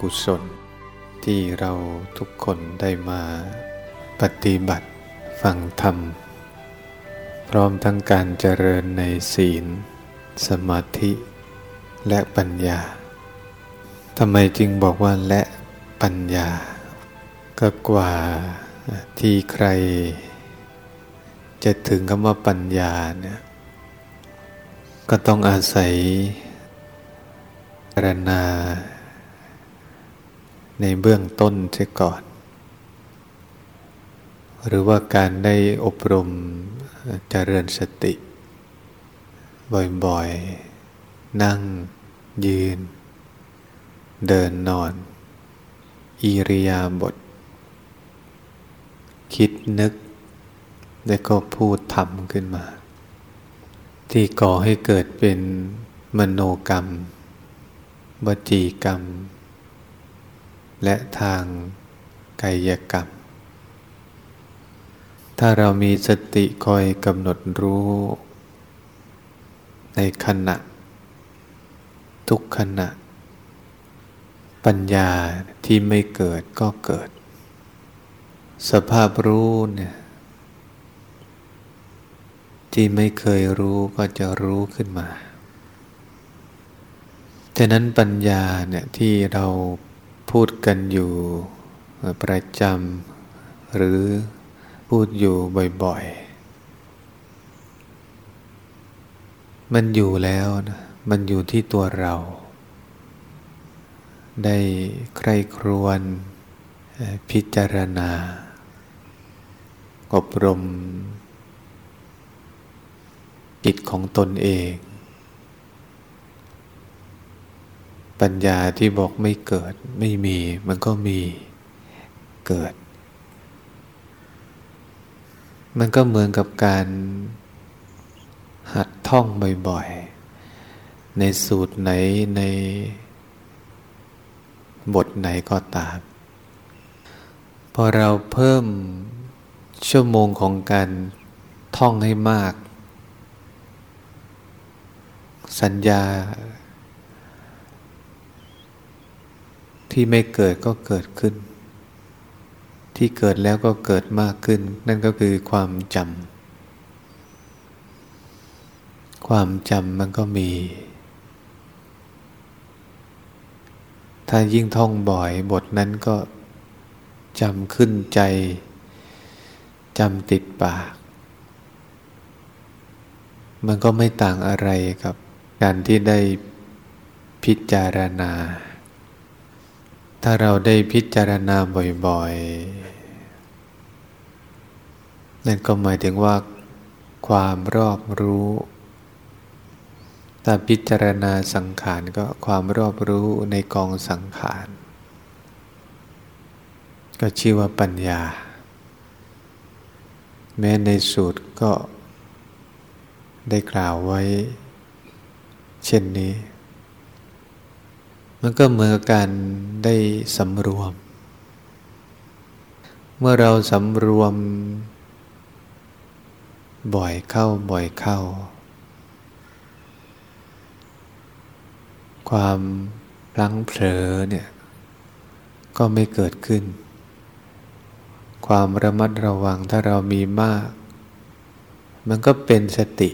กุศล ที่เราทุกคนได้มาปฏิบัติฟังธรรม พร้อมทั้งการเจริญในศีล สมาธิและปัญญาทำไมจึงบอกว่าและปัญญา ก็กว่าที่ใคร จะถึงคำว่าปัญญาเนี่ยก็ต้องอาศัยรณา ในเบื้องต้นเสียก่อน หรือว่าการได้อบรมเจริญสติ บ่อยๆ นั่ง ยืน เดินนอน อิริยาบถคิดนึก แล้วก็พูดทำขึ้นมา ที่ก่อให้เกิดเป็นมโนกรรมวจีกรรม และทางกายกรรม ถ้าเรามีสติคอยกำหนดรู้ ในขณะ ทุกขณะ ปัญญาที่ไม่เกิดก็เกิด สภาพรู้เนี่ยที่ไม่เคยรู้ก็จะรู้ขึ้นมา ฉะนั้นปัญญาเนี่ยที่เรา พูดกันอยู่ประจำหรือพูดอยู่บ่อยๆ มันอยู่แล้วนะมันอยู่ที่ตัวเรา ได้ใคร่ครวญพิจารณา อบรมจิตของตนเอง ปัญญาที่บอกไม่เกิดไม่มีมันก็มีเกิด มันก็เหมือนกับการหัดท่องบ่อยๆ ในสูตรไหนในบทไหนก็ตาม พอเราเพิ่มชั่วโมงของการท่องให้มาก สัญญา ที่ไม่เกิดก็เกิดขึ้น ที่เกิดแล้วก็เกิดมากขึ้น นั่นก็คือความจำความจำมันก็มี ถ้ายิ่งท่องบ่อยบทนั้นก็จำขึ้นใจจำติดปาก มันก็ไม่ต่างอะไรกับการที่ได้พิจารณา ถ้าเราได้พิจารณาบ่อยๆ นั่นก็หมายถึงว่า ความรอบรู้ ถ้าพิจารณาสังขารก็ความรอบรู้ในกองสังขาร ก็ชื่อว่าปัญญา แม้ในสูตรก็ได้กล่าวไว้ เช่นนี้ มันก็เหมือนการได้สำรวม เมื่อเราสำรวม บ่อยเข้าบ่อยเข้า ความพลั้งเผลอเนี่ย ก็ไม่เกิดขึ้น ความระมัดระวังถ้าเรามีมาก มันก็เป็นสติ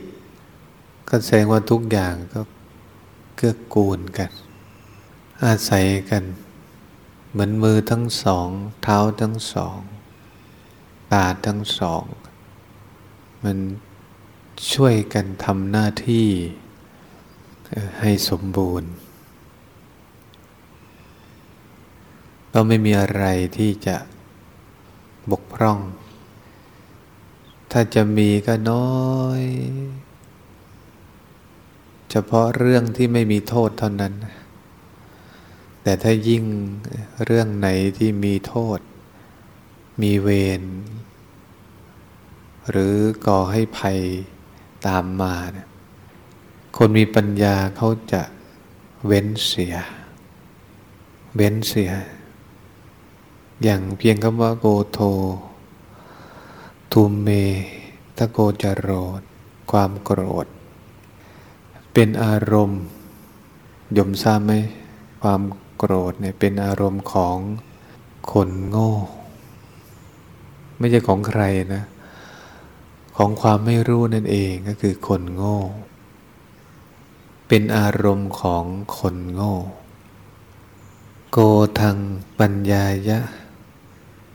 ก็แสดงว่าทุกอย่างก็เกื้อกูลกัน อาศัยกัน เหมือนมือทั้งสอง เท้าทั้งสอง ตาทั้งสอง มันช่วยกันทำหน้าที่ให้สมบูรณ์ ก็ไม่มีอะไรที่จะบกพร่อง ถ้าจะมีก็น้อย เฉพาะเรื่องที่ไม่มีโทษเท่านั้น แต่ถ้ายิ่งเรื่องไหนที่มีโทษ มีเวร หรือก่อให้ภัยตามมาเนี่ยคนมีปัญญาเขาจะเว้นเสีย เว้นเสีย อย่างเพียงคำว่าโกโททุมเมตะโกจโรดความโกรธ เป็นอารมณ์ยมทราบไหมความโรธเนี่ยเป็นอารมณ์ของคนโง่ ไม่ใช่ของใครนะ ของความไม่รู้นั่นเองก็คือคนโง่ เป็นอารมณ์ของคนโง่ โกทังปัญญายะ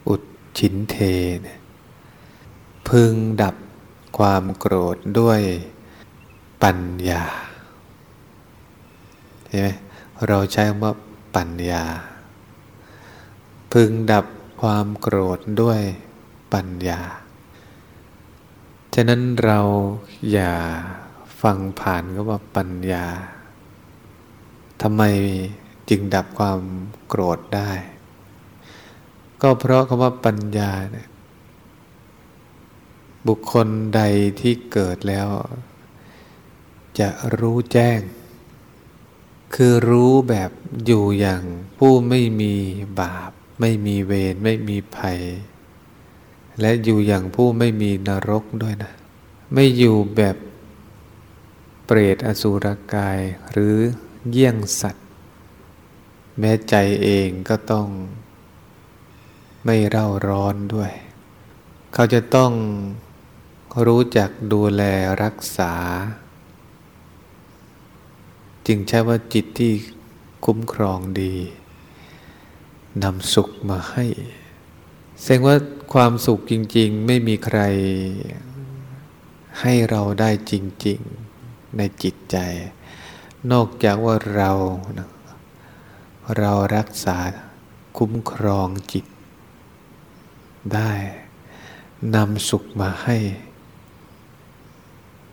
อุดชินเทนพึงดับความโกรธด้วยปัญญาใช่ไหมเราใช้คำว่า ปัญญา พึงดับความโกรธด้วยปัญญา ฉะนั้นเราอย่าฟังผ่านก็ว่าปัญญาทำไมจึงดับความโกรธได้ ก็เพราะคำว่าปัญญาเนี่ยบุคคลใดที่เกิดแล้ว จะรู้แจ้ง คือรู้แบบอยู่อย่างผู้ไม่มีบาป ไม่มีเวรไม่มีภัย และอยู่อย่างผู้ไม่มีนรกด้วยนะ ไม่อยู่แบบเปรตอสุรกายหรือเยี่ยงสัตว์ แม้ใจเองก็ต้อง ไม่เร่าร้อนด้วย เขาจะต้องรู้จักดูแลรักษา จึงใช่ว่าจิตที่คุ้มครองดีนำสุขมาให้แสดงว่าความสุขจริง ๆ ไม่มีใครให้เราได้จริง ๆ ในจิตใจ นอกจากว่าเราเรารักษาคุ้มครองจิต ได้นำสุขมาให้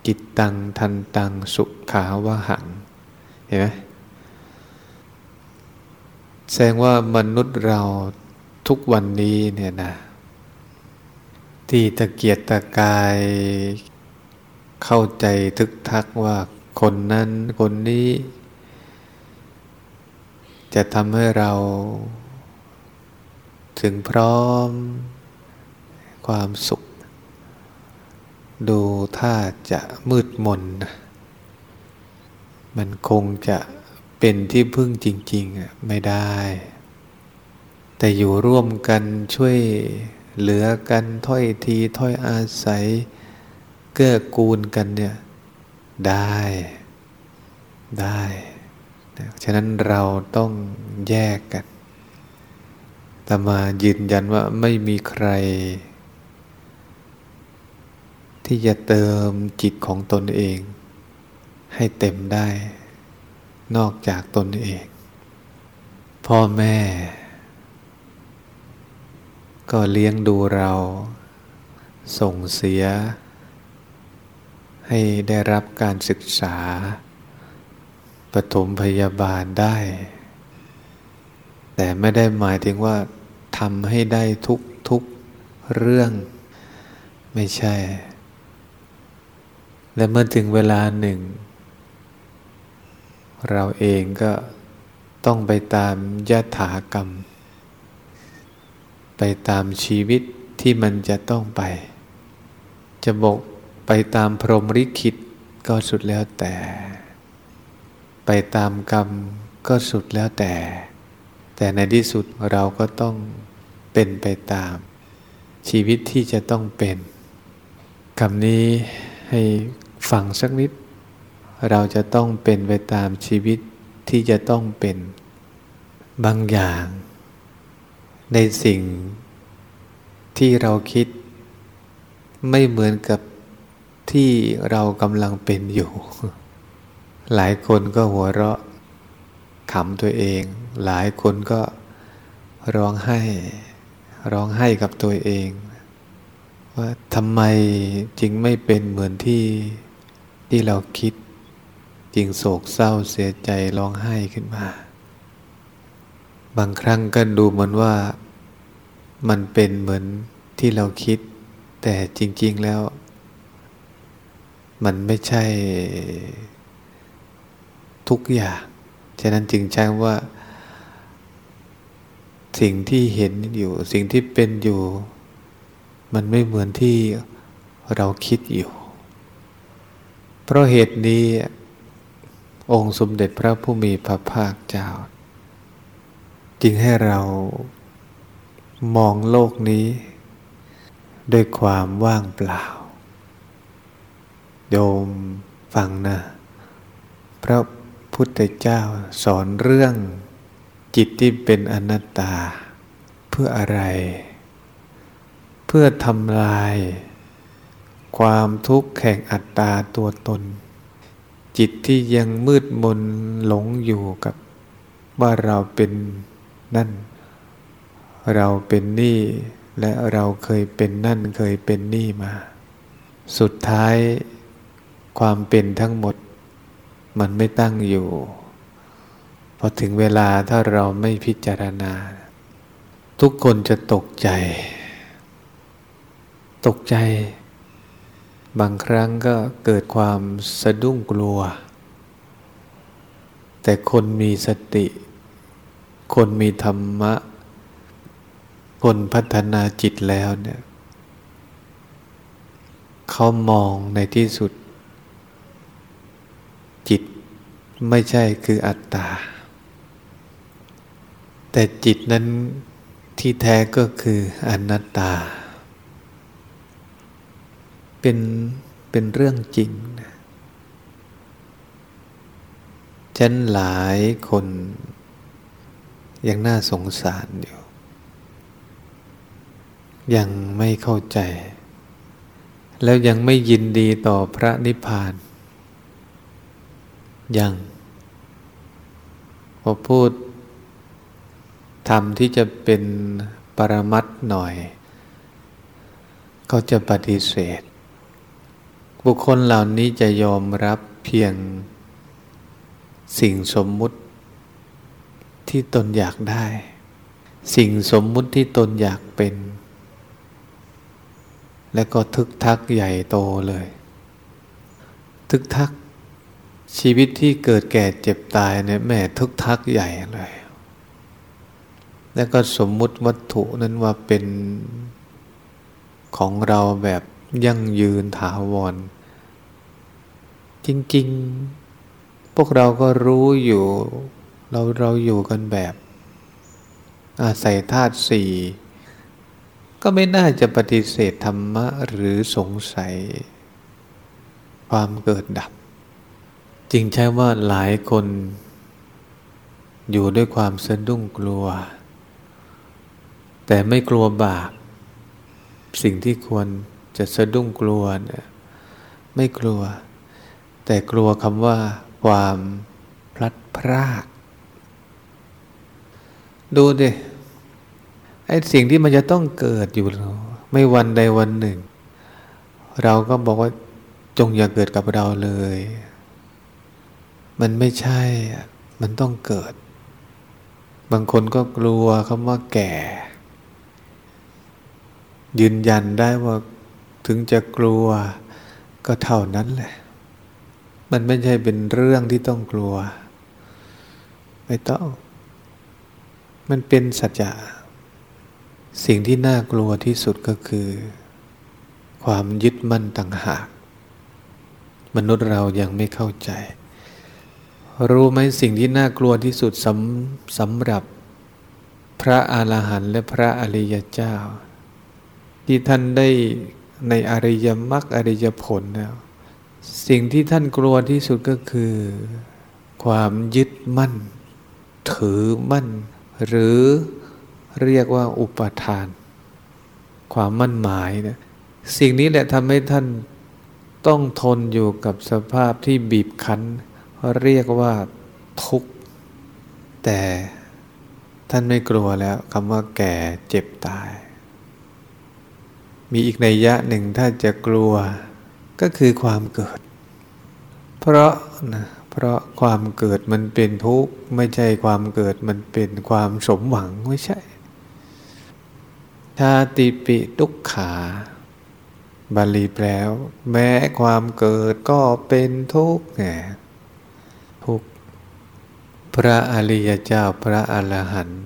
จิตตังทันตังสุขาวะหัง เห็นไหมแสดงว่ามนุษย์เราทุกวันนี้เนี่ยนะที่ตะเกียรตะกาย เข้าใจทึกทักว่าคนนั้นคนนี้ จะทำให้เราถึงพร้อมความสุข ดูถ้าจะมืดมน มันคงจะเป็นที่พึ่งจริงๆไม่ได้ แต่อยู่ร่วมกันช่วยเหลือกันถ้อยทีถ้อยอาศัย เกื้อกูลกันเนี่ยได้ได้ฉะนั้นเราต้องแยกกันแต่มายืนยันว่าไม่มีใคร ที่จะเติมจิตของตนเอง ให้เต็มได้ นอกจากตนเอง พ่อแม่ ก็เลี้ยงดูเรา ส่งเสีย ให้ได้รับการศึกษาปฐมพยาบาลได้ แต่ไม่ได้หมายถึงว่าทำให้ได้ทุกทุกเรื่อง ไม่ใช่ และเมื่อถึงเวลาหนึ่ง เราเองก็ต้องไปตามยถากรรม ไปตามชีวิตที่มันจะต้องไป จะบอกไปตามพรหมลิขิตก็สุดแล้วแต่ ไปตามกรรมก็สุดแล้วแต่ แต่ในที่สุดเราก็ต้องเป็นไปตาม ชีวิตที่จะต้องเป็นคำนี้ให้ฟังสักนิด เราจะต้องเป็นไปตามชีวิตที่จะต้องเป็นบางอย่าง ในสิ่งที่เราคิดไม่เหมือนกับที่เรากำลังเป็นอยู่ หลายคนก็หัวเราะขำตัวเอง หลายคนก็ร้องไห้ ร้องไห้กับตัวเอง ว่าทำไมจึงไม่เป็นเหมือนที่ที่เราคิด จึงโศกเศร้าเสียใจร้องไห้ขึ้นมา บางครั้งก็ดูเหมือนว่ามันเป็นเหมือนที่เราคิด แต่จริง ๆแล้ว มันไม่ใช่ทุกอย่าง ฉะนั้นจึงใช้ว่า สิ่งที่เห็นอยู่ สิ่งที่เป็นอยู่ มันไม่เหมือนที่เราคิดอยู่ เพราะเหตุนี้ องค์สมเด็จพระผู้มีพระภาคเจ้า จึงให้เรามองโลกนี้ด้วยความว่างเปล่า โยมฟังนะ พระพุทธเจ้าสอนเรื่องจิตที่เป็นอนัตตา เพื่ออะไร เพื่อทำลาย ความทุกข์แห่งอัตตาตัวตน จิตที่ยังมืดมนหลงอยู่กับว่าเราเป็นนั่น เราเป็นนี่และเราเคยเป็นนั่นเคยเป็นนี่มา สุดท้ายความเป็นทั้งหมด มันไม่ตั้งอยู่ พอถึงเวลาถ้าเราไม่พิจารณา ทุกคนจะตกใจ ตกใจ บางครั้งก็เกิดความสะดุ้งกลัว แต่คนมีสติ คนมีธรรมะ คนพัฒนาจิตแล้วเนี่ยเขามองในที่สุด จิตไม่ใช่คืออัตตา แต่จิตนั้นที่แท้ก็คืออนัตตา เป็นเป็นเรื่องจริงนะฉันหลายคนยังน่าสงสารอยู่ ยังไม่เข้าใจ แล้วยังไม่ยินดีต่อพระนิพพาน ยังพอพูดทำที่จะเป็นปรมัตหน่อย ก็จะปฏิเสธ บุคคลเหล่านี้จะยอมรับเพียงสิ่งสมมุติที่ตนอยากได้ สิ่งสมมุติที่ตนอยากเป็น และก็ทึกทักใหญ่โตเลย ทึกทักชีวิตที่เกิดแก่เจ็บตายเนี่ยแม่ทุกทักใหญ่เลย แล้วก็สมมุติวัตถุนั้นว่าเป็นของเราแบบ ยั่งยืนถาวร จริง ๆ พวกเราก็รู้อยู่ เราเราอยู่กันแบบ อาศัยธาตุสี่ก็ไม่น่าจะปฏิเสธธรรมะหรือสงสัย ความเกิดดับ จริงใช่ว่าหลายคน อยู่ด้วยความสะดุ้งกลัว แต่ไม่กลัวบาปสิ่งที่ควร จะสะดุ้งกลัวเนี่ยไม่กลัว แต่กลัวคำว่าความพลัดพราก ดูดิไอ้สิ่งที่มันจะต้องเกิดอยู่ไม่วันใดวันหนึ่ง เราก็บอกว่าจงอย่าเกิดกับเราเลย มันไม่ใช่ มันต้องเกิด บางคนก็กลัวคำว่าแก่ ยืนยันได้ว่า ถึงจะกลัวก็เท่านั้นแหละ มันไม่ใช่เป็นเรื่องที่ต้องกลัว ไม่ต้อง มันเป็นสัจจะ สิ่งที่น่ากลัวที่สุดก็คือ ความยึดมั่นต่างหาก มนุษย์เรายังไม่เข้าใจ รู้ไหมสิ่งที่น่ากลัวที่สุดสำสำหรับพระอาหารหันต์และพระอริยเจ้า ที่ท่านได้ ในอริยมรรคอริยผลแล้วสิ่งที่ท่านกลัวที่สุดก็คือ ความยึดมั่น ถือมั่น หรือเรียกว่าอุปทาน ความมั่นหมายนะสิ่งนี้แหละทำให้ท่านต้องทนอยู่กับสภาพที่บีบคั้น เรียกว่าทุกข์ แต่ท่านไม่กลัวแล้วคำว่าแก่เจ็บตาย มีอีกในยะหนึ่งถ้าจะกลัวก็คือความเกิด เพราะนะเพราะความเกิดมันเป็นทุกข์ไม่ใช่ความเกิดมันเป็นความสมหวังไม่ใช่ชาติปิทุกขาบาลีแปลวแม้ความเกิดก็เป็นทุกข์ไงทุกข์พระอริยเจ้าพระอรหันต์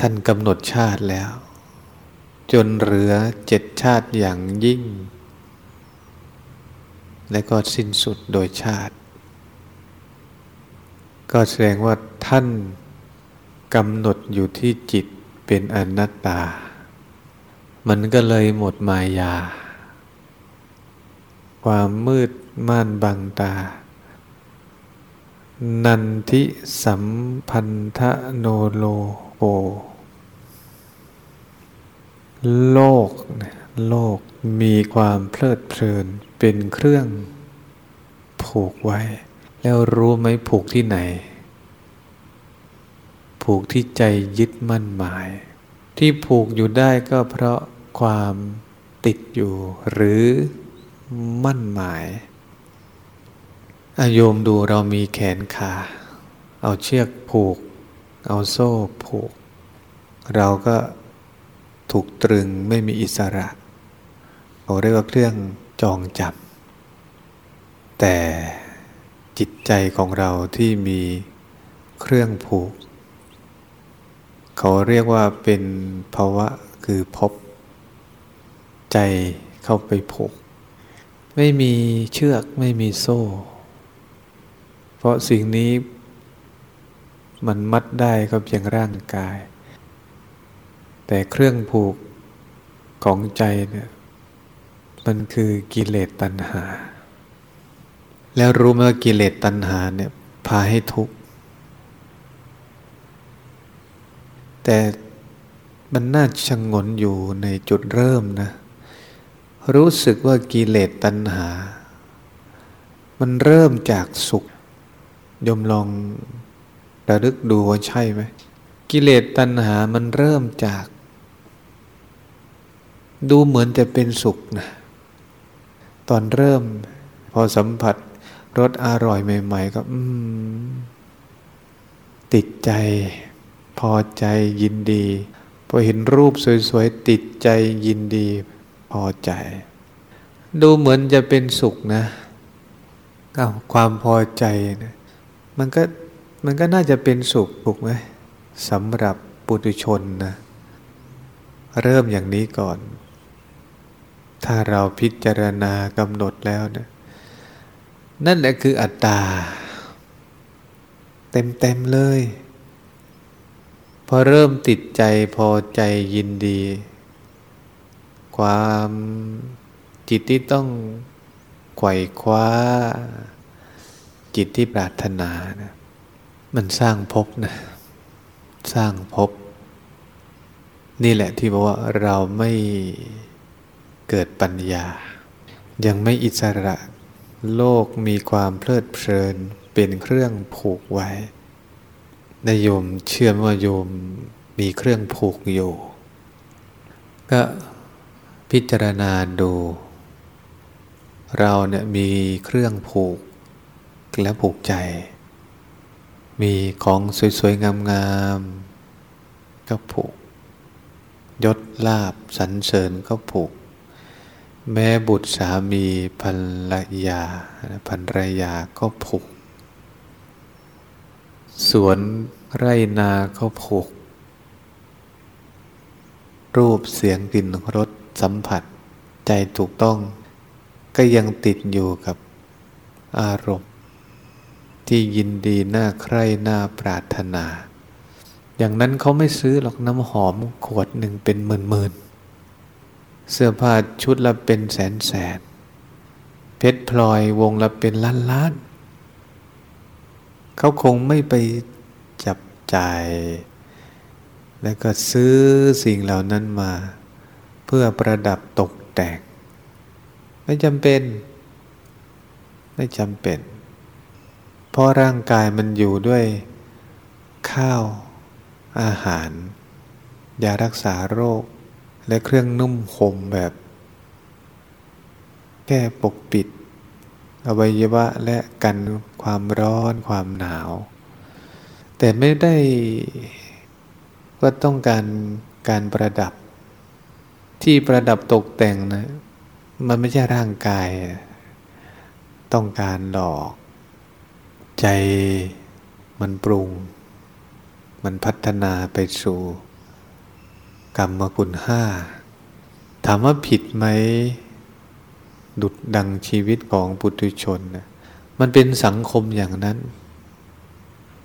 ท่านกำหนดชาติแล้ว จนเหลือเจ็ดชาติอย่างยิ่ง และก็สิ้นสุดโดยชาติ ก็แสดงว่าท่านกำหนดอยู่ที่จิตเป็นอนัตตา มันก็เลยหมดมายา ความมืดม่านบังตา นันทิสัมพันธโนโลโก โลก โลกมีความเพลิดเพลินเป็นเครื่องผูกไว้ แล้วรู้ไหมผูกที่ไหน ผูกที่ใจยึดมั่นหมาย ที่ผูกอยู่ได้ก็เพราะความติดอยู่หรือมั่นหมายอาโยมดูเรามีแขนขา เอาเชือกผูก เอาโซ่ผูก เราก็ ถูกตรึงไม่มีอิสระเขาเรียกว่าเครื่องจองจับแต่จิตใจของเราที่มีเครื่องผูก เขาเรียกว่าเป็นภาวะคือพบ ใจเข้าไปผูก ไม่มีเชือกไม่มีโซ่ เพราะสิ่งนี้มันมัดได้ก็เพียงร่างกาย แต่เครื่องผูกของใจเนี่ยมันคือกิเลสตัณหา แล้วรู้ไหมว่ากิเลสตัณหาเนี่ยพาให้ทุกข์แต่มันน่าชงงนอยู่ในจุดเริ่มนะ รู้สึกว่ากิเลสตัณหา มันเริ่มจากสุขยมลองระลึกดูว่าใช่ไหมกิเลสตัณหามันเริ่มจาก ดูเหมือนจะเป็นสุขนะตอนเริ่มพอสัมผัสรสอร่อยใหม่ ๆ ก็ติดใจ พอใจยินดี พอเห็นรูปสวยๆ ติดใจยินดี พอใจ ดูเหมือนจะเป็นสุขนะอาความพอใจนะมันก็มันก็น่าจะเป็นสุขถูกไหมสำหรับปุถุชนนะ เริ่มอย่างนี้ก่อน ถ้าเราพิจารณากำหนดแล้วเนะนั่นแหละคืออัตตา เต็มๆเลย พอเริ่มติดใจพอใจยินดี ความจิตที่ต้องไขว่คว้า จิตที่ปรารถนานะมันสร้างภพนะ สร้างภพนี่แหละที่บอกว่าเราไม่ เกิดปัญญา ยังไม่อิสระ โลกมีความเพลิดเพลินเป็นเครื่องผูกไว้นายโยมเชื่อว่าโยมมีเครื่องผูกอยู่ก็พิจารณาดู เราเนี่ยมีเครื่องผูกและผูกใจ มีของสวยๆ งามๆก็ผูก ยศลาบสรรเสริญก็ผูก แม้บุตรสามีภรรยาภรรยาก็ผูก สวนไรนาก็ผูก รูปเสียงกลิ่นรสสัมผัส ใจถูกต้อง ก็ยังติดอยู่กับอารมณ์ ที่ยินดีน่าใคร่น่าปรารถนา อย่างนั้นเขาไม่ซื้อหรอกน้ำหอมขวดหนึ่งเป็นหมื่นๆ เสื้อผ้าชุดละเป็นแสนแสน เพชรพลอยวงละเป็นล้านล้าน เขาคงไม่ไปจับจ่าย แล้วก็ซื้อสิ่งเหล่านั้นมา เพื่อประดับตกแต่ง ไม่จำเป็น ไม่จำเป็น เพราะร่างกายมันอยู่ด้วยข้าว อาหาร ยารักษาโรค และเครื่องนุ่มห่มแบบแก้ปกปิด อวัยวะและกันความร้อนความหนาว แต่ไม่ได้ว่าต้องการการประดับ ที่ประดับตกแต่งนะมันไม่ใช่ร่างกาย ต้องการหลอก ใจมันปรุง มันพัฒนาไปสู่ กรรมคุณห้าถามว่าผิดไหม ดุดดังชีวิตของปุถุชนนะมันเป็นสังคมอย่างนั้น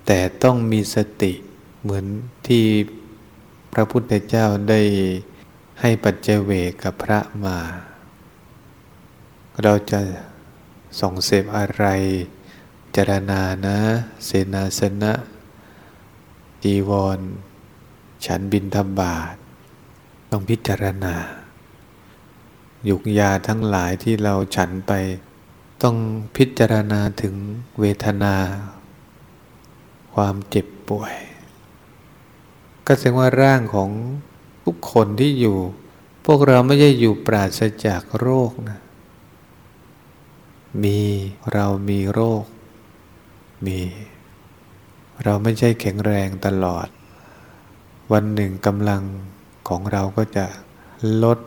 แต่ต้องมีสติเหมือนที่พระพุทธเจ้าได้ให้ปัจเจเวกับพระมา เราจะส่งเสพอะไรจารณานะ เสนาสนะจีวร ฉันบินทบาท ต้องพิจารณา ยุกยาทั้งหลายที่เราฉันไป ต้องพิจารณาถึงเวทนา ความเจ็บป่วย ก็แสดงว่าร่างของทุกคนที่อยู่ พวกเราไม่ใช่อยู่ปราศจากโรคนะ มีเรามีโรค มี เราไม่ใช่แข็งแรงตลอด วันหนึ่งกำลัง ของเราก็จะลด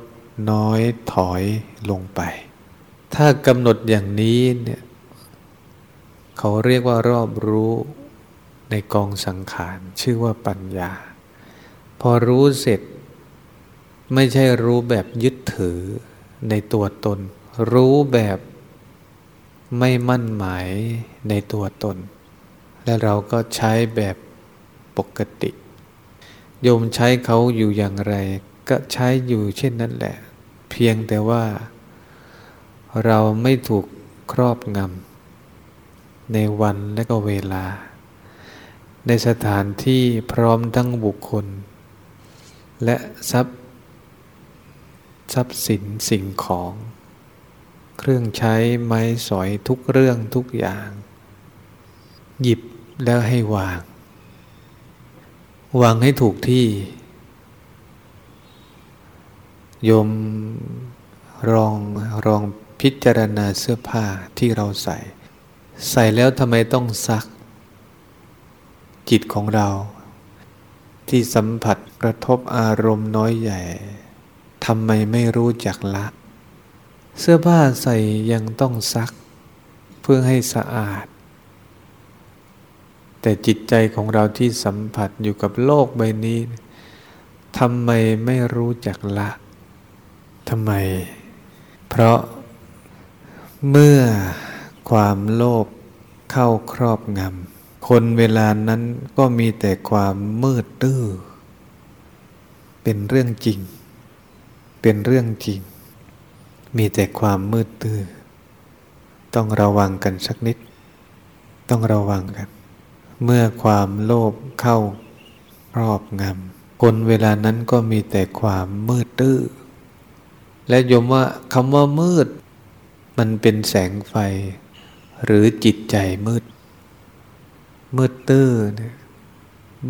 น้อยถอยลงไป ถ้ากำหนดอย่างนี้เนี่ยเขาเรียกว่ารอบรู้ในกองสังขารชื่อว่าปัญญา พอรู้เสร็จ ไม่ใช่รู้แบบยึดถือในตัวตน รู้แบบไม่มั่นหมายในตัวตน และเราก็ใช้แบบปกติ โยมใช้เขาอยู่อย่างไร ก็ใช้อยู่เช่นนั้นแหละ เพียงแต่ว่าเราไม่ถูกครอบงำในวันและก็เวลา ในสถานที่พร้อมทั้งบุคคล และทรัพย์ทรัพย์สินสิ่งของ เครื่องใช้ไม้สอยทุกเรื่องทุกอย่าง หยิบแล้วให้วาง วางให้ถูกที่ โยมลองลองพิจารณาเสื้อผ้าที่เราใส่ ใส่แล้วทำไมต้องซัก จิตของเรา ที่สัมผัสกระทบอารมณ์น้อยใหญ่ทำไมไม่รู้จักละ เสื้อผ้าใส่ยังต้องซัก เพื่อให้สะอาด แต่จิตใจของเราที่สัมผัสอยู่กับโลกใบนี้ทำไมไม่รู้จักละทำไม เพราะเมื่อความโลภเข้าครอบงำคนเวลานั้นก็มีแต่ความมืดตื้อ เป็นเรื่องจริง เป็นเรื่องจริง มีแต่ความมืดตื้อ ต้องระวังกันสักนิด ต้องระวังกัน เมื่อความโลภเข้ารอบงำคนเวลานั้นก็มีแต่ความมืดตื้อ และยมว่าคำว่ามืด มันเป็นแสงไฟ หรือจิตใจมืด มืดตื้อเนี่ย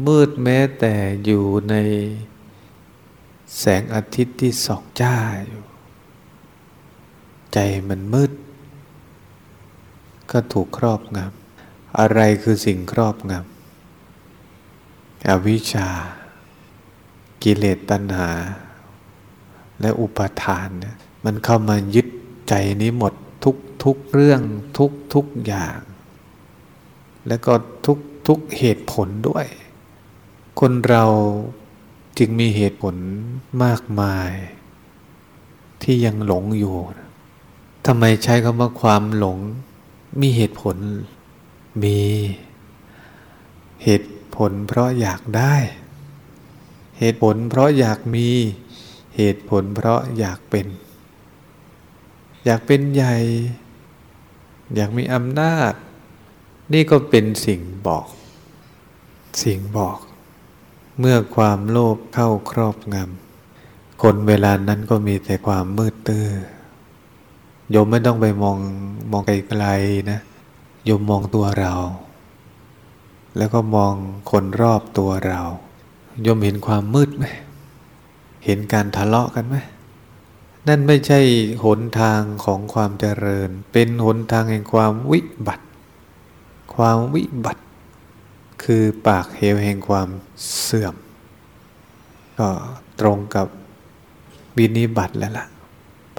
มืดแม้แต่อยู่ในแสงอาทิตย์ที่สองจ้าอยู่ ใจมันมืด ก็ถูกครอบงำ อะไรคือสิ่งครอบงำอวิชชา กิเลสตัณหา และอุปาทานเนี่ยมันเข้ามายึดใจนี้หมดทุกทุกเรื่องทุกทุกอย่าง แล้วก็ทุกทุกเหตุผลด้วย คนเราจึงมีเหตุผลมากมาย ที่ยังหลงอยู่ทำไมใช้คำว่าความหลงมีเหตุผล มีเหตุผลเพราะอยากได้ เหตุผลเพราะอยากมี เหตุผลเพราะอยากเป็น อยากเป็นใหญ่ อยากมีอำนาจ นี่ก็เป็นสิ่งบอก สิ่งบอก เมื่อความโลภเข้าครอบงำ คนเวลานั้นก็มีแต่ความมืดตื้อโยมไม่ต้องไปมองมองไกลๆนะ โยมมองตัวเรา แล้วก็มองคนรอบตัวเราโยมเห็นความมืดไหมเห็นการทะเลาะกันไหมนั่นไม่ใช่หนทางของความเจริญ เป็นหนทางแห่งความวิบัติ ความวิบัติ คือปากเหวแห่งความเสื่อม ก็ตรงกับวินิบัติแล้วล่ะ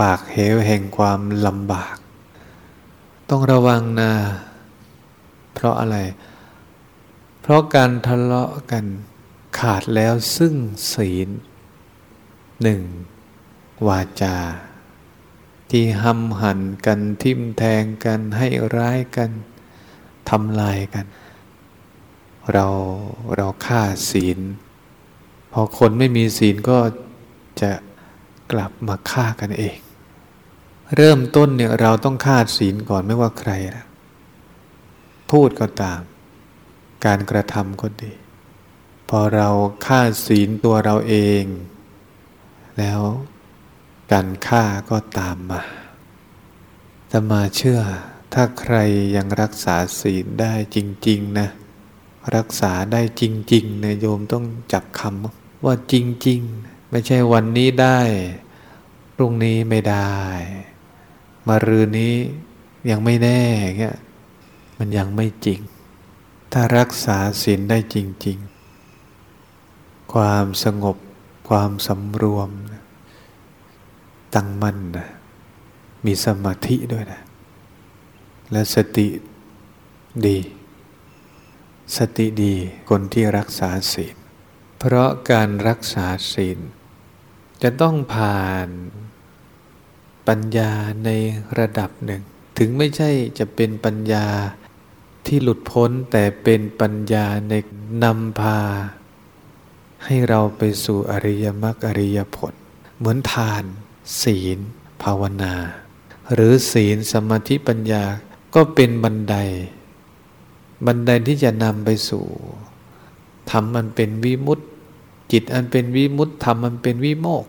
ปากเหวแห่งความลำบาก ต้องระวังนะ เพราะอะไร เพราะการทะเลาะกันขาดแล้วซึ่งศีลหนึ่งวาจา ที่ห้ำหันกันทิมแทงกันให้ร้ายกันทำลายกัน เราเราฆ่าศีล พอคนไม่มีศีลก็จะกลับมาฆ่ากันเอง เริ่มต้นเนี่ยเราต้องฆ่าศีลก่อนไม่ว่าใครนะ พูดก็ตาม การกระทำก็ดี พอเราฆ่าศีลตัวเราเอง แล้วการฆ่าก็ตามมาแต่มาเชื่อถ้าใครยังรักษาศีลได้จริง ๆ นะ รักษาได้จริงๆนะโยมต้องจับคำว่าจริง ๆ ไม่ใช่วันนี้ได้พรุ่งนี้ไม่ได้ มารืนนี้ยังไม่แน่เงี้ย มันยังไม่จริง ถ้ารักษาศีลได้จริง ๆ ความสงบความสำรวม ตั้งมั่นนะมีสมาธิด้วยนะ และสติดี สติดีคนที่รักษาศีล เพราะการรักษาศีล จะต้องผ่านปัญญาในระดับหนึ่ง ถึงไม่ใช่จะเป็นปัญญา ที่หลุดพ้นแต่เป็นปัญญาในนำพา ให้เราไปสู่อริยมรรคอริยผล เหมือนทาน ศีล ภาวนา หรือศีลสมาธิปัญญาก็เป็นบันได บันไดที่จะนำไปสู่ทำมันเป็นวิมุตติ จิตอันเป็นวิมุตติทำมันเป็นวิโมก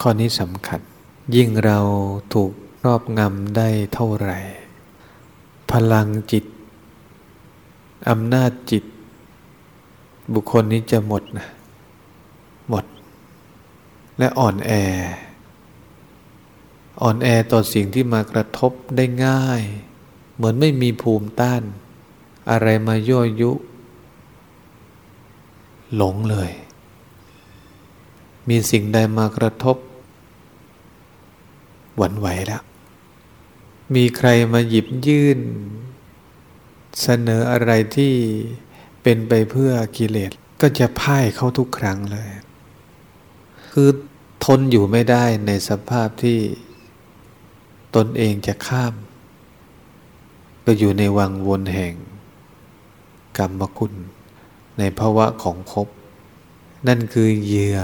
ข้อนี้สำคัญ ยิ่งเราถูกรอบงำได้เท่าไหร่ พลังจิต อำนาจจิต บุคคลนี้จะหมดนะหมด และอ่อนแอ อ่อนแอต่อสิ่งที่มากระทบได้ง่าย เหมือนไม่มีภูมิต้าน อะไรมาย่อยุ หลงเลย มีสิ่งใดมากระทบ หวั่นไหวแล้วมีใครมาหยิบยื่น เสนออะไรที่เป็นไปเพื่อกิเลสก็จะพ่ายเขาทุกครั้งเลย คือทนอยู่ไม่ได้ในสภาพที่ตนเองจะข้าม ก็อยู่ในวังวนแห่ง กรรมคุณ ในภาวะของภพนั่นคือเหยื่อ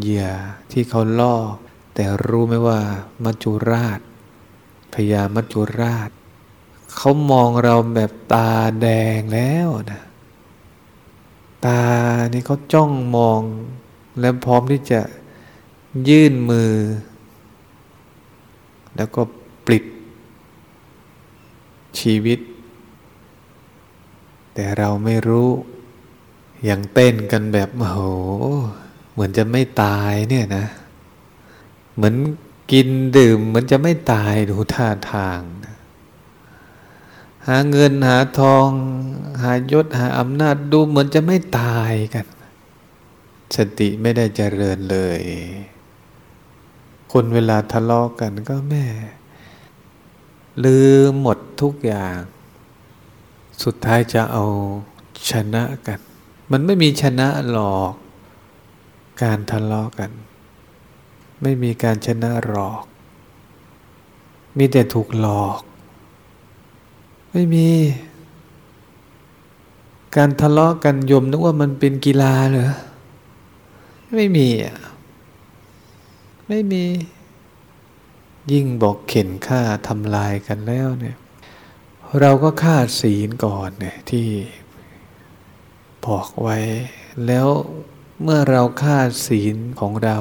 เหยื่อที่เขาล่อ แต่รู้ไหมว่า มัจจุราชพญามัจจุราช เขามองเราแบบตาแดงแล้วนะตานี่เขาจ้องมอง และพร้อมที่จะยื่นมือ แล้วก็ปลิดชีวิต แต่เราไม่รู้ยังเต้นกันแบบโอ้โห เหมือนจะไม่ตายเนี่ยนะ เหมือนกินดื่มเหมือนจะไม่ตายดูท่าทาง หาเงินหาทอง หายศหาอำนาจดูเหมือนจะไม่ตายกัน สติไม่ได้เจริญเลย คนเวลาทะเลาะกกันก็แม่ ลืมหมดทุกอย่าง สุดท้ายจะเอาชนะกัน มันไม่มีชนะหรอก การทะเลาะกัน ไม่มีการชนะหรอก มีแต่ถูกหลอก ไม่มี การทะเลาะกันยมนึกว่ามันเป็นกีฬาเหรอไม่มีอะไม่มี ยิ่งบอกเข็นฆ่าทำลายกันแล้วเนี่ย เราก็ฆ่าศีลก่อนเนี่ยที่บอกไว้ แล้วเมื่อเราฆ่าศีลของเรา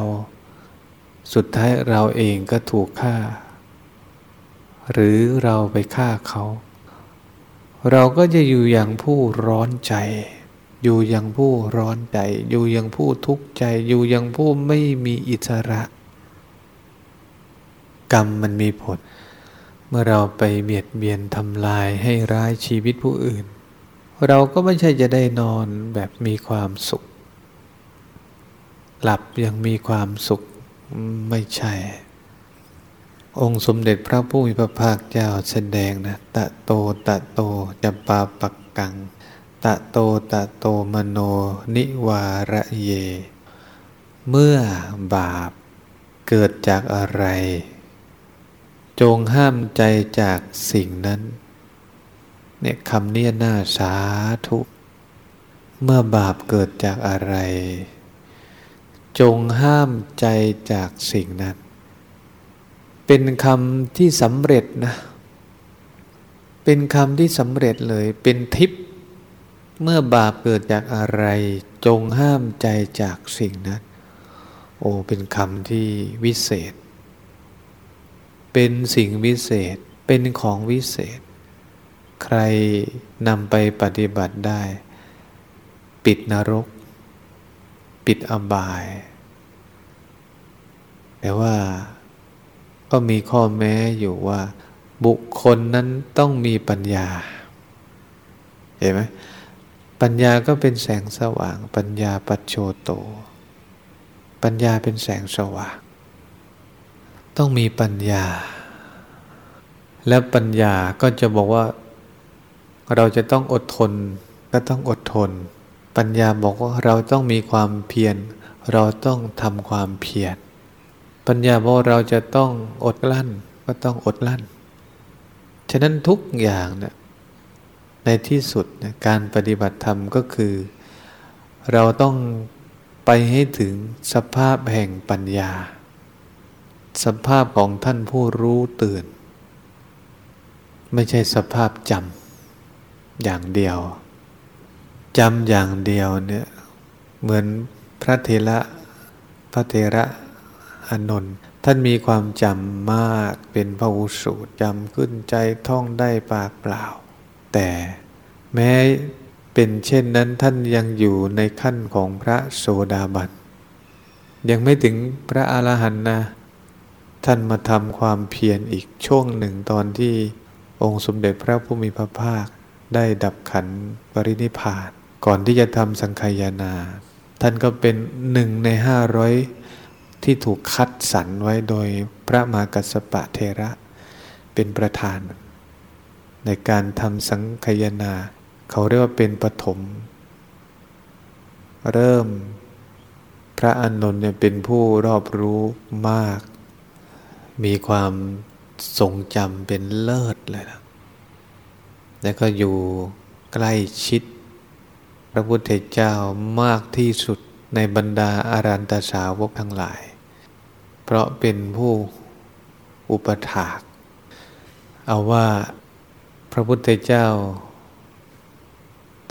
สุดท้ายเราเองก็ถูกฆ่า หรือเราไปฆ่าเขา เราก็จะอยู่อย่างผู้ร้อนใจ อยู่อย่างผู้ร้อนใจ อยู่อย่างผู้ทุกข์ใจ อยู่อย่างผู้ไม่มีอิสระ กรรมมันมีผล เมื่อเราไปเบียดเบียนทำลายให้ร้ายชีวิตผู้อื่น เราก็ไม่ใช่จะได้นอนแบบมีความสุข หลับยังมีความสุขไม่ใช่ องค์สมเด็จพระผู้มีพระภาคเจ้าแสดงนะตะโตตะโตจะปาปักกัง ตะโตตะโตมโนนิวาระเย เมื่อบาปเกิดจากอะไร จงห้ามใจจากสิ่งนั้นเนี่ยคำนี้น่าสาธุ เมื่อบาปเกิดจากอะไร จงห้ามใจจากสิ่งนั้น เป็นคำที่สำเร็จนะ เป็นคำที่สำเร็จเลย เป็นทิปเมื่อบาปเกิดจากอะไร จงห้ามใจจากสิ่งนั้น โอ้ เป็นคำที่วิเศษ เป็นสิ่งวิเศษ เป็นของวิเศษ ใครนำไปปฏิบัติได้ ปิดนรก ปิดอบาย แต่ว่า ก็มีข้อแม้อยู่ว่า บุคคลนั้นต้องมีปัญญา เห็นไหมปัญญาก็เป็นแสงสว่าง ปัญญาปัจโชโต ปัญญาเป็นแสงสว่าง ต้องมีปัญญา แล้วปัญญาก็จะบอกว่า เราจะต้องอดทนก็ต้องอดทน ปัญญาบอกว่าเราต้องมีความเพียรเราต้องทำความเพียร ปัญญาบอกเราจะต้องอดลั่นก็ต้องอดลั่นฉะนั้นทุกอย่างเนะี่ยในที่สุดนะการปฏิบัติธรรมก็คือ เราต้องไปให้ถึงสภาพแห่งปัญญา สภาพของท่านผู้รู้ตื่น ไม่ใช่สภาพจำอย่างเดียวจำอย่างเดียวเนี่ยเหมือนพระเทระพระเทระ อนนท์ท่านมีความจำมากเป็นพระอุสูตรจำขึ้นใจท่องได้ปากเปล่า แต่แม้เป็นเช่นนั้นท่านยังอยู่ในขั้นของพระโสดาบันยังไม่ถึงพระอรหันต์นะท่านมาทำความเพียรอีกช่วงหนึ่งตอนที่องค์สมเด็จพระผู้มีพระภาคได้ดับขันปรินิพาน ก่อนที่จะทำสังขยานา ท่านก็เป็นหนึ่งในห้าร้อย ที่ถูกคัดสรรไว้โดยพระมากัสปะเทระเป็นประธาน ในการทำสังขยานา เขาเรียกว่าเป็นปฐมเริ่มพระอานนท์เนี่ยเป็นผู้รอบรู้มาก มีความทรงจำเป็นเลิศเลยนะแล้วก็อยู่ใกล้ชิด พระพุทธเจ้ามากที่สุดในบรรดาอารันตสาวกทั้งหลาย เพราะเป็นผู้อุปถาก เอาว่าพระพุทธเจ้า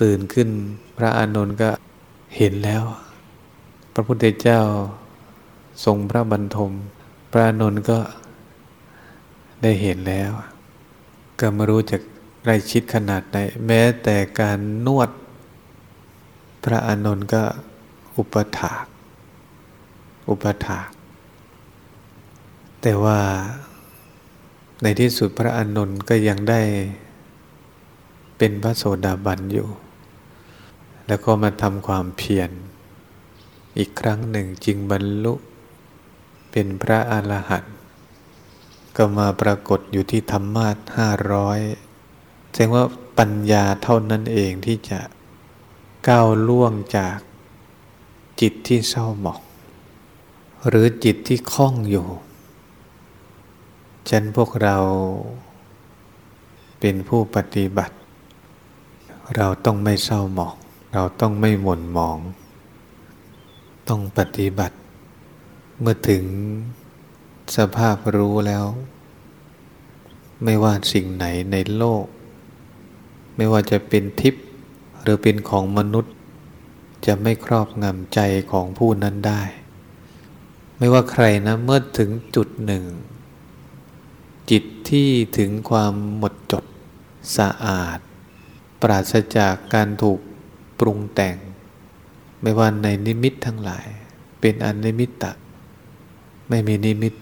ตื่นขึ้นพระอานนท์ก็เห็นแล้ว พระพุทธเจ้า ทรงพระบรรทม พระอานนท์ก็ได้เห็นแล้ว ก็ไม่รู้จะใกล้ชิดขนาดไหน แม้แต่การนวด พระอานนท์ก็อุปถาก อุปถาก แต่ว่าในที่สุดพระอานนท์ก็ยังได้เป็นพระโสดาบันอยู่ แล้วก็มาทำความเพียรอีกครั้งหนึ่งจึงบรรลุเป็นพระอรหันต์ก็มาปรากฏอยู่ที่ธรรมาทห้าร้อยแสดงว่าปัญญาเท่านั้นเองที่จะก้าวล่วงจากจิตที่เศร้าหมอง หรือจิตที่คล้องอยู่ ฉันพวกเราเป็นผู้ปฏิบัติ เราต้องไม่เศร้าหมอง เราต้องไม่หม่นหมอง ต้องปฏิบัติ เมื่อถึงสภาพรู้แล้ว ไม่ว่าสิ่งไหนในโลก ไม่ว่าจะเป็นทิพย์หรือเป็นของมนุษย์ จะไม่ครอบงำใจของผู้นั้นได้ ไม่ว่าใครนะเมื่อถึงจุดหนึ่ง จิตที่ถึงความหมดจดสะอาด ปราศจากการถูกปรุงแต่ง ไม่ว่าในนิมิตทั้งหลาย เป็นอนิมิตตะ ไม่มีนิมิต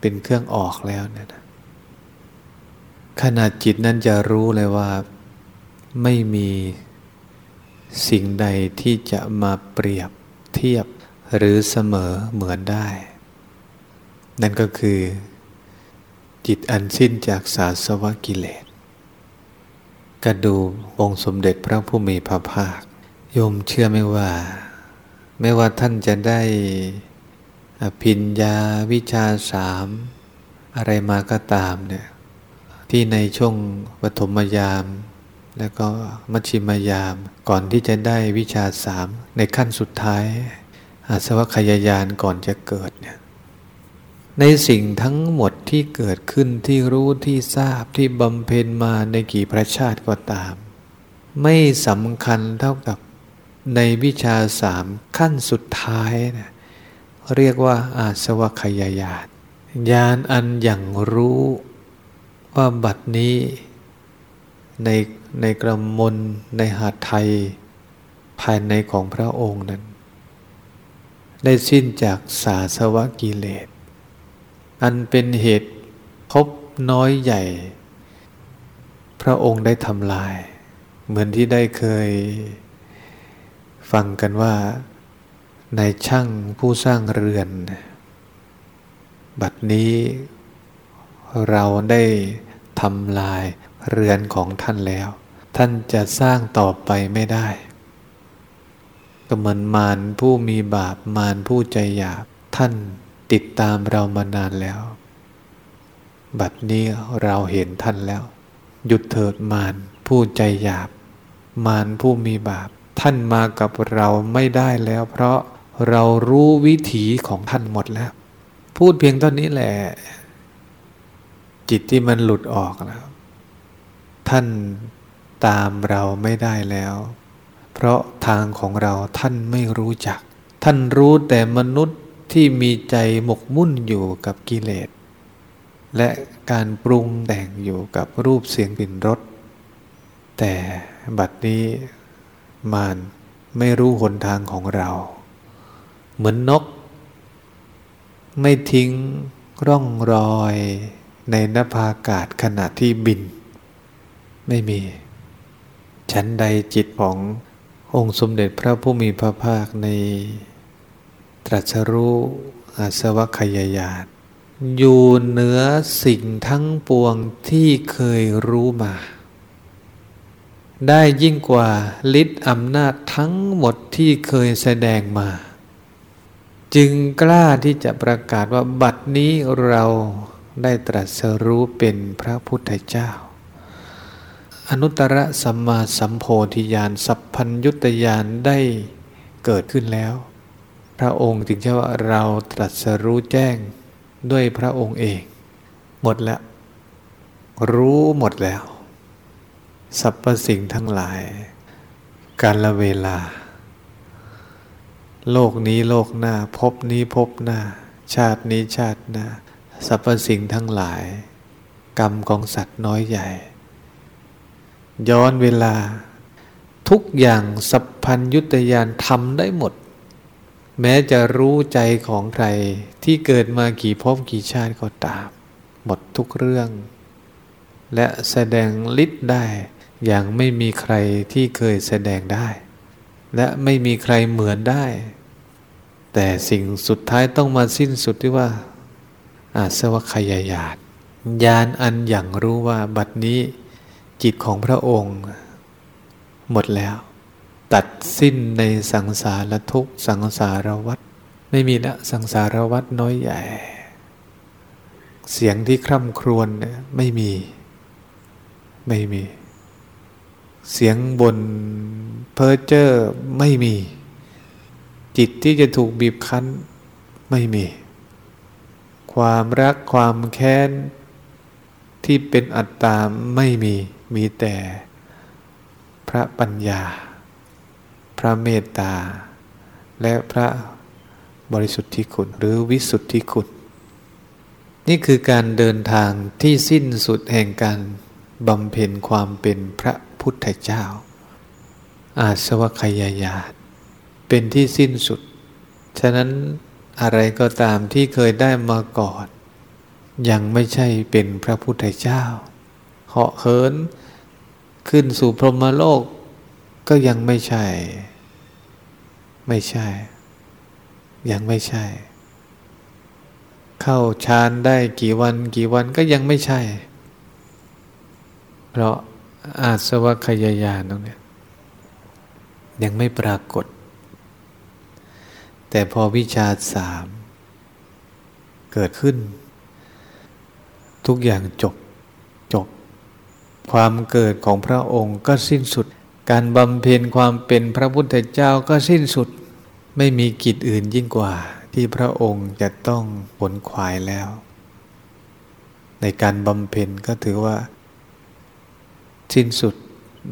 เป็นเครื่องออกแล้วเนี่ยนะขนาดจิตนั้นจะรู้เลยว่า ไม่มีสิ่งใดที่จะมาเปรียบเทียบหรือเสมอเหมือนได้ นั่นก็คือ จิตอันสิ้นจากสาสวกิเลสกระดูองค์สมเด็จพระผู้มีพระภาค โยมเชื่อไม่ว่า ไม่ว่าท่านจะได้อภิญญาวิชาสามอะไรมาก็ตามเนี่ยที่ในช่วงปฐมยาม แล้วก็มัชชิมยาม ก่อนที่จะได้วิชาสามในขั้นสุดท้ายอาสวะขยายานก่อนจะเกิดเนี่ย ในสิ่งทั้งหมดที่เกิดขึ้นที่รู้ที่ทราบที่บำเพ็ญมาในกี่พระชาติก็ตาม ไม่สำคัญเท่ากับในวิชาสามขั้นสุดท้ายนะเรียกว่าอาสวะขยายานญาณอันอย่างรู้ว่าบัดนี้ ในในกระมนในหาดไทย ภายในของพระองค์นั้น ได้สิ้นจากสาสวะกิเลส อันเป็นเหตุพบน้อยใหญ่ พระองค์ได้ทำลาย เหมือนที่ได้เคย ฟังกันว่าในช่างผู้สร้างเรือน บัดนี้เราได้ทำลายเรือนของท่านแล้ว ท่านจะสร้างต่อไปไม่ได้ ก็เหมือนมารผู้มีบาปมารผู้ใจหยาบท่าน ติดตามเรามานานแล้ว บัดนี้เราเห็นท่านแล้ว หยุดเถิดมารผู้ใจหยาบ มารผู้มีบาป ท่านมากับเราไม่ได้แล้ว เพราะเรารู้วิถีของท่านหมดแล้ว พูดเพียงเท่านี้แหละ จิตที่มันหลุดออกแล้วท่านตามเราไม่ได้แล้ว เพราะทางของเราท่านไม่รู้จัก ท่านรู้แต่มนุษย์ ที่มีใจหมกมุ่นอยู่กับกิเลส และการปรุงแต่งอยู่กับรูปเสียงกลิ่นรสแต่บัดนี้มานไม่รู้หนทางของเรา เหมือนนก ไม่ทิ้งร่องรอยในนภาอากาศขณะที่บิน ไม่มี ชั้นใดจิตขององค์สมเด็จพระผู้มีพระภาคใน ตรัสรู้อาสวัคยายานอยู่เหนือสิ่งทั้งปวงที่เคยรู้มา ได้ยิ่งกว่าฤทธิ์อำนาจทั้งหมดที่เคยแสดงมา จึงกล้าที่จะประกาศว่าบัดนี้เราได้ตรัสรู้เป็นพระพุทธเจ้า อนุตตรสัมมาสัมโพธิญาณสัพพัญยุตญาณได้เกิดขึ้นแล้ว พระองค์จึงจะว่าเราตรัสรู้แจ้งด้วยพระองค์เอง หมดแล้ว รู้หมดแล้วสรรพสิ่งทั้งหลาย กาลเวลา โลกนี้โลกหน้าพบนี้พบหน้า ชาตินี้ชาติหน้าสรรพสิ่งทั้งหลาย กรรมของสัตว์น้อยใหญ่ ย้อนเวลา ทุกอย่างสัพพัญยุตยานทำได้หมด แม้จะรู้ใจของใครที่เกิดมากี่ภพกี่ชาติก็ตาม หมดทุกเรื่อง และแสดงฤทธิ์ได้ อย่างไม่มีใครที่เคยแสดงได้ และไม่มีใครเหมือนได้ แต่สิ่งสุดท้ายต้องมาสิ้นสุดที่ว่า อาสวะขยายานญาณอันอย่างรู้ว่าบัดนี้จิตของพระองค์ หมดแล้ว ตัดสิ้นในสังสารทุกสังสารวัฏไม่มีละสังสารวัฏน้อยใหญ่ เสียงที่คร่ำครวญเนี่ยไม่มี ไม่มี เสียงบนเพอเจอร์ไม่มี จิตที่จะถูกบีบคั้นไม่มี ความรักความแค้น ที่เป็นอัตตาไม่มีมีแต่พระปัญญา พระเมตตา และพระบริสุทธิคุณหรือวิสุทธิคุณ นี่คือการเดินทางที่สิ้นสุดแห่งการบำเพ็ญความเป็นพระพุทธเจ้า อาสวะขยายาเป็นที่สิ้นสุด ฉะนั้นอะไรก็ตามที่เคยได้มาก่อนยังไม่ใช่เป็นพระพุทธเจ้า เหาะเหินขึ้นสู่พรหมโลกก็ยังไม่ใช่ ไม่ใช่ ยังไม่ใช่ เข้าฌานได้กี่วันกี่วันก็ยังไม่ใช่ เพราะอาสวะขยายานตรงนี้ยังไม่ปรากฏ แต่พอวิชาสามเกิดขึ้น ทุกอย่างจบจบ ความเกิดของพระองค์ก็สิ้นสุด การบำเพ็ญความเป็นพระพุทธเจ้าก็สิ้นสุด ไม่มีกิจอื่นยิ่งกว่าที่พระองค์จะต้องผลขวายแล้ว ในการบำเพ็ญก็ถือว่า สิ้นสุด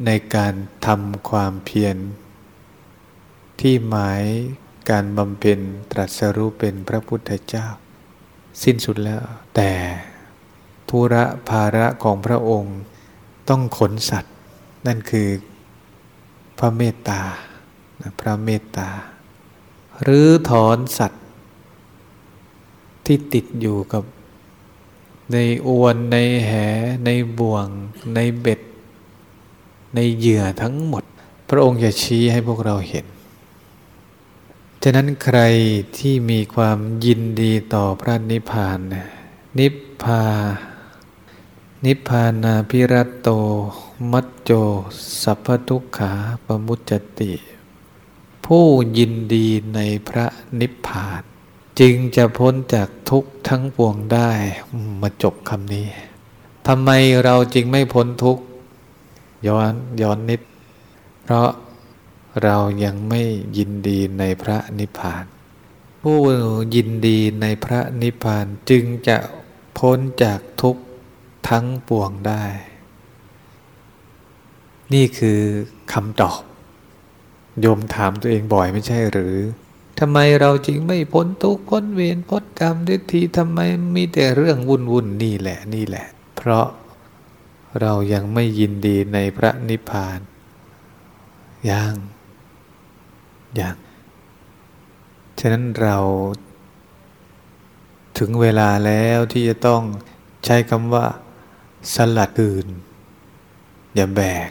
ในการทำความเพียร ที่หมายการบำเพ็ญตรัสรู้เป็นพระพุทธเจ้า สิ้นสุดแล้ว แต่ธุระภาระของพระองค์ต้องขนสัตว์ นั่นคือพระเมตตา พระเมตตา หรือถอนสัตว์ ที่ติดอยู่กับ ในอวนในแห ในบ่วง ในเบ็ด ในเหยื่อทั้งหมด พระองค์จะชี้ให้พวกเราเห็น ฉะนั้นใครที่มีความยินดีต่อพระนิพพาน นิพพานิพพานาพิรัตโต มัจโจ สัพพทุกขาปมุจจติ ผู้ยินดีในพระนิพพาน จึงจะพ้นจากทุกข์ทั้งปวงได้มาจบคำนี้ทำไมเราจึงไม่พ้นทุกข์ย้อนย้อนนิด เพราะเรายังไม่ยินดีในพระนิพพาน ผู้ยินดีในพระนิพพานจึงจะพ้นจากทุกข์ทั้งปวงได้ นี่คือคำตอบ โยมถามตัวเองบ่อยไม่ใช่หรือทำไมเราจริงไม่พ้นทุกข์พ้นเวรพ้นกรรมด้ทีทำไมมีแต่เรื่องวุ่นวุ่นนี่แหละนี่แหละ เพราะเรายังไม่ยินดีในพระนิพพานยังยังฉะนั้นเราถึงเวลาแล้วที่จะต้องใช้คำว่า สลัดอื่นอย่าแบก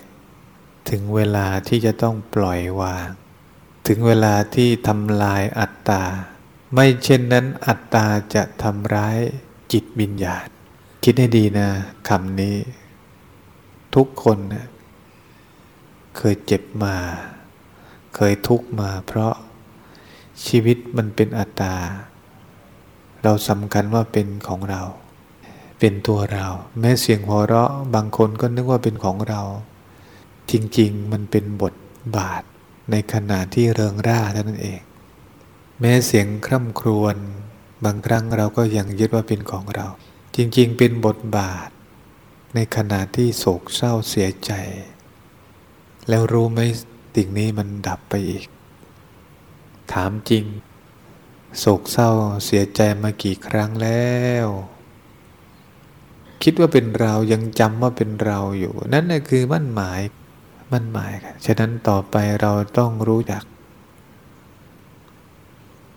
ถึงเวลาที่จะต้องปล่อยวาง ถึงเวลาที่ทำลายอัตตา ไม่เช่นนั้นอัตตาจะทำร้ายจิตวิญญาณ คิดให้ดีนะคำนี้ ทุกคนนะเคยเจ็บมา เคยทุกมา เพราะชีวิตมันเป็นอัตตา เราสำคัญว่าเป็นของเรา เป็นตัวเรา แม้เสียงหัวเราะบางคนก็นึกว่าเป็นของเรา จริงๆ มันเป็นบทบาทในขณะที่เริงร่าเท่านั้นเอง แม้เสียงคร่ำครวญบางครั้งเราก็ยังยึดว่าเป็นของเรา จริงๆ เป็นบทบาท ในขณะที่โศกเศร้าเสียใจ แล้วรู้ไหมสิ่งนี้มันดับไปอีก ถามจริง โศกเศร้าเสียใจมากี่ครั้งแล้ว คิดว่าเป็นเรายังจำว่าเป็นเราอยู่ นั่นน่ะคือมั่นหมาย มั่นหมายกันฉะนั้นต่อไปเราต้องรู้จัก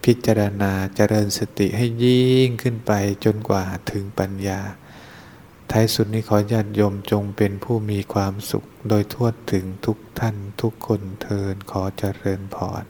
พิจารณาเจริญสติให้ยิ่งขึ้นไปจนกว่าถึงปัญญา ท้ายสุดนี้ขอญาติโยมจงเป็นผู้มีความสุข โดยทั่วถึงทุกท่านทุกคนเทินขอเจริญพร